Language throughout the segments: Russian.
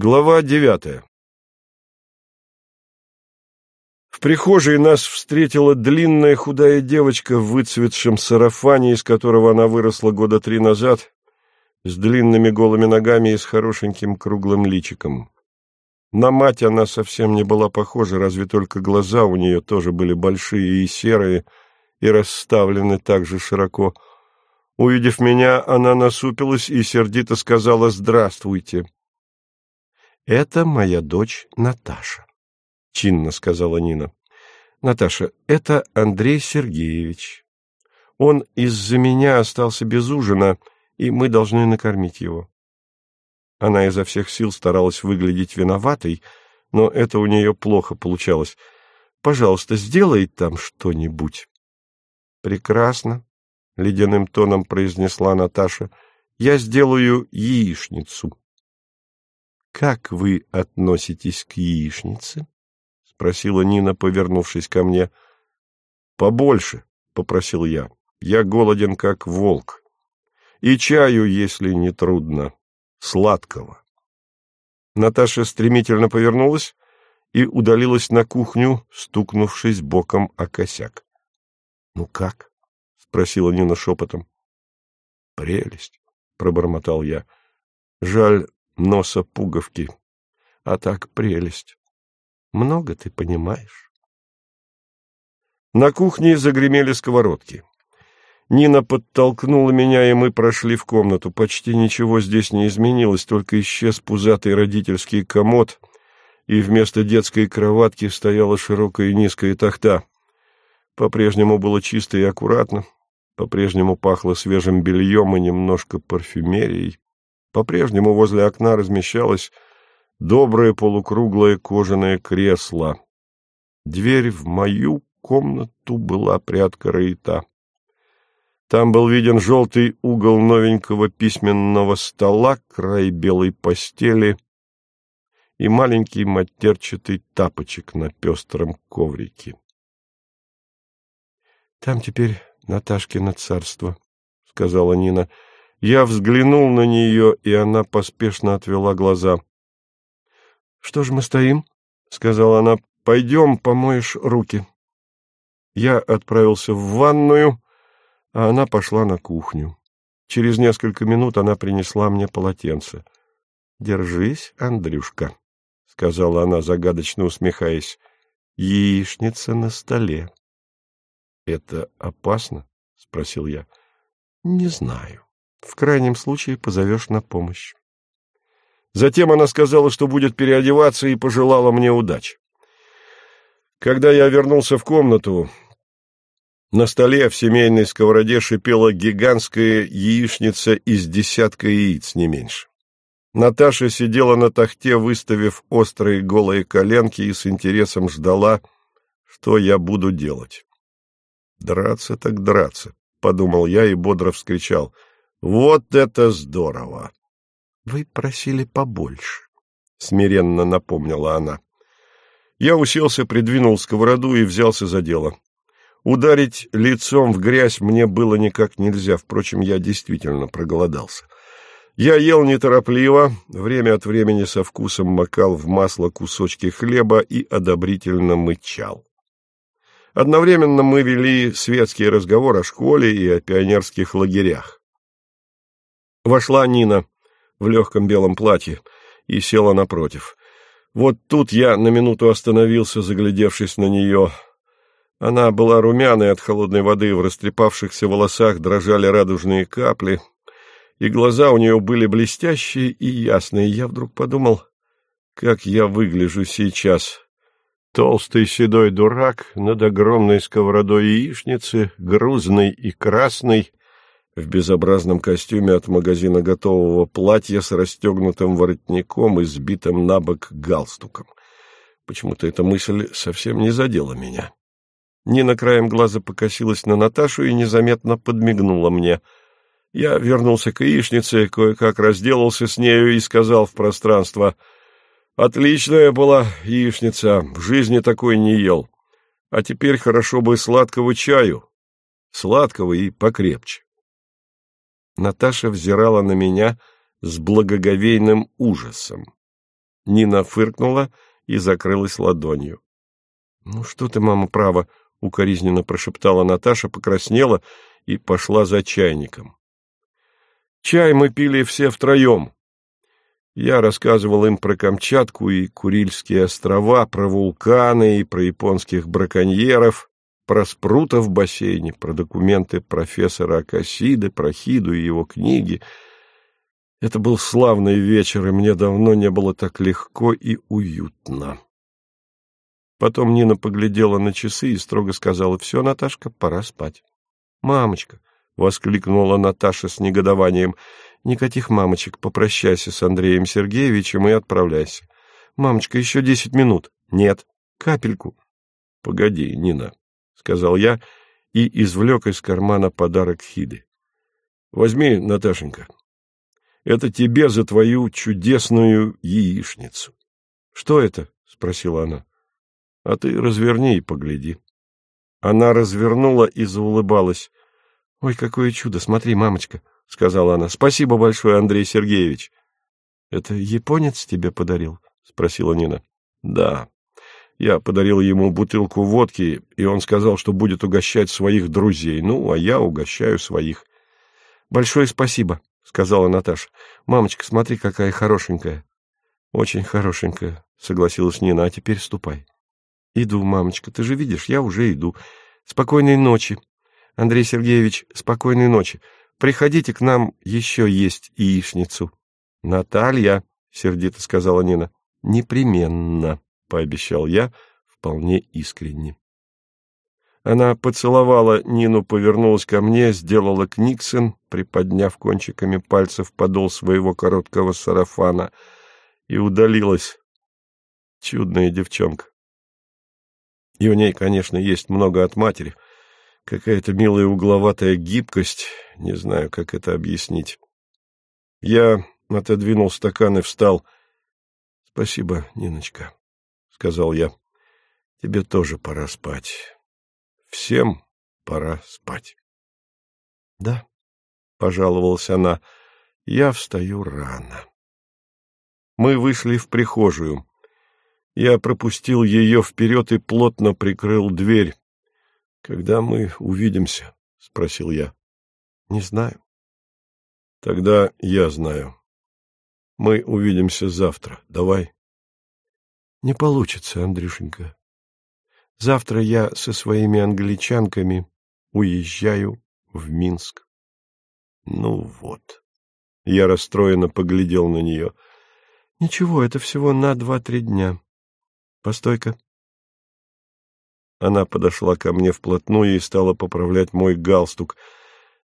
Глава девятая В прихожей нас встретила длинная худая девочка в выцветшем сарафане, из которого она выросла года три назад, с длинными голыми ногами и с хорошеньким круглым личиком. На мать она совсем не была похожа, разве только глаза у нее тоже были большие и серые, и расставлены так же широко. Увидев меня, она насупилась и сердито сказала «Здравствуйте». «Это моя дочь Наташа», — чинно сказала Нина. «Наташа, это Андрей Сергеевич. Он из-за меня остался без ужина, и мы должны накормить его». Она изо всех сил старалась выглядеть виноватой, но это у нее плохо получалось. «Пожалуйста, сделай там что-нибудь». «Прекрасно», — ледяным тоном произнесла Наташа. «Я сделаю яичницу». «Как вы относитесь к яичнице?» — спросила Нина, повернувшись ко мне. «Побольше», — попросил я. «Я голоден, как волк. И чаю, если не трудно» сладкого. Наташа стремительно повернулась и удалилась на кухню, стукнувшись боком о косяк. — Ну как? — спросила Нина шепотом. — Прелесть, — пробормотал я. — Жаль носа пуговки, а так прелесть. Много ты понимаешь. На кухне загремели сковородки. Нина подтолкнула меня, и мы прошли в комнату. Почти ничего здесь не изменилось, только исчез пузатый родительский комод, и вместо детской кроватки стояла широкая и низкая тахта. По-прежнему было чисто и аккуратно, по-прежнему пахло свежим бельем и немножко парфюмерией. По-прежнему возле окна размещалось доброе полукруглое кожаное кресло. Дверь в мою комнату была приоткрыта. Там был виден желтый угол новенького письменного стола, край белой постели и маленький матерчатый тапочек на пестром коврике. — Там теперь Наташкино царство, — сказала Нина. Я взглянул на нее, и она поспешно отвела глаза. — Что ж мы стоим? — сказала она. — Пойдем, помоешь руки. Я отправился в ванную а она пошла на кухню. Через несколько минут она принесла мне полотенце. — Держись, Андрюшка, — сказала она, загадочно усмехаясь. — Яичница на столе. — Это опасно? — спросил я. — Не знаю. В крайнем случае позовешь на помощь. Затем она сказала, что будет переодеваться, и пожелала мне удачи. Когда я вернулся в комнату, на столе в семейной сковороде шипела гигантская яичница из десятка яиц, не меньше. Наташа сидела на тахте, выставив острые голые коленки и с интересом ждала, что я буду делать. «Драться так драться», — подумал я и бодро вскричал. «Вот это здорово!» «Вы просили побольше», — смиренно напомнила она. Я уселся, придвинул сковороду и взялся за дело. Ударить лицом в грязь мне было никак нельзя, впрочем, я действительно проголодался. Я ел неторопливо, время от времени со вкусом макал в масло кусочки хлеба и одобрительно мычал. Одновременно мы вели светский разговор о школе и о пионерских лагерях. Вошла Нина в легком белом платье и села напротив. Вот тут я на минуту остановился, заглядевшись на нее — она была румяной от холодной воды, в растрепавшихся волосах дрожали радужные капли, и глаза у нее были блестящие и ясные. Я вдруг подумал, как я выгляжу сейчас. Толстый седой дурак над огромной сковородой яичницы, грузный и красный, в безобразном костюме от магазина готового платья с расстегнутым воротником и сбитым на бок галстуком. Почему-то эта мысль совсем не задела меня. Нина краем глаза покосилась на Наташу и незаметно подмигнула мне. Я вернулся к яичнице, кое-как разделался с нею и сказал в пространство, «Отличная была яичница, в жизни такой не ел. А теперь хорошо бы сладкого чаю, сладкого и покрепче». Наташа взирала на меня с благоговейным ужасом. Нина фыркнула и закрылась ладонью. — Ну что ты, мама, права, — укоризненно прошептала Наташа, покраснела и пошла за чайником. Чай мы пили все втроем. Я рассказывал им про Камчатку и Курильские острова, про вулканы и про японских браконьеров, про спрута в бассейне, про документы профессора Акасиды, про Хиду и его книги. Это был славный вечер, и мне давно не было так легко и уютно. Потом Нина поглядела на часы и строго сказала, «Все, Наташка, пора спать». «Мамочка», — воскликнула Наташа с негодованием, «никаких мамочек, попрощайся с Андреем Сергеевичем и отправляйся. Мамочка, еще десять минут». «Нет, капельку». «Погоди, Нина», — сказал я и извлек из кармана подарок Хиды. «Возьми, Наташенька, это тебе за твою чудесную яичницу». «Что это?» — спросила она. А ты разверни и погляди. Она развернула и заулыбалась. — Ой, какое чудо! Смотри, мамочка, — сказала она. — Спасибо большое, Андрей Сергеевич. — Это японец тебе подарил? — спросила Нина. — Да. Я подарил ему бутылку водки, и он сказал, что будет угощать своих друзей. Ну, а я угощаю своих. — Большое спасибо, — сказала Наташа. — Мамочка, смотри, какая хорошенькая. — Очень хорошенькая, — согласилась Нина. — А теперь ступай. — Иду, мамочка, ты же видишь, я уже иду. Спокойной ночи. Андрей Сергеевич, спокойной ночи. Приходите к нам, еще есть яичницу. Наталья, сердито сказала Нина. Непременно, пообещал я, вполне искренне. Она поцеловала Нину, повернулась ко мне, сделала книксон, приподняв кончиками пальцев подол своего короткого сарафана, и удалилась. Чудная девчонка. И в ней, конечно, есть много от матери. Какая-то милая угловатая гибкость, не знаю, как это объяснить. Я отодвинул стакан и встал. — Спасибо, Ниночка, — сказал я. — Тебе тоже пора спать. Всем пора спать. — Да, — пожаловалась она, — я встаю рано. Мы вышли в прихожую. Я пропустил ее вперед и плотно прикрыл дверь. — Когда мы увидимся? — спросил я. — Не знаю. — Тогда я знаю. Мы увидимся завтра. Давай. — Не получится, Андрюшенька. Завтра я со своими англичанками уезжаю в Минск. Ну вот. Я расстроенно поглядел на нее. — Ничего, это всего на два-три дня. Постой-ка. Она подошла ко мне вплотную и стала поправлять мой галстук.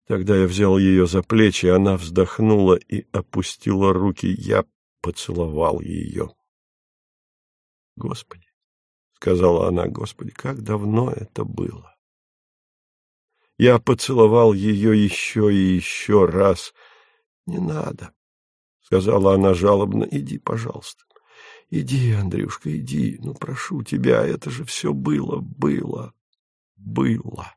Тогда я взял ее за плечи, она вздохнула и опустила руки. Я поцеловал ее. Господи, — сказала она, — Господи, как давно это было! Я поцеловал ее еще и еще раз. — Не надо, — сказала она жалобно, — иди, пожалуйста. Иди, Андрюшка, иди, ну, прошу тебя, это же все было, было, было.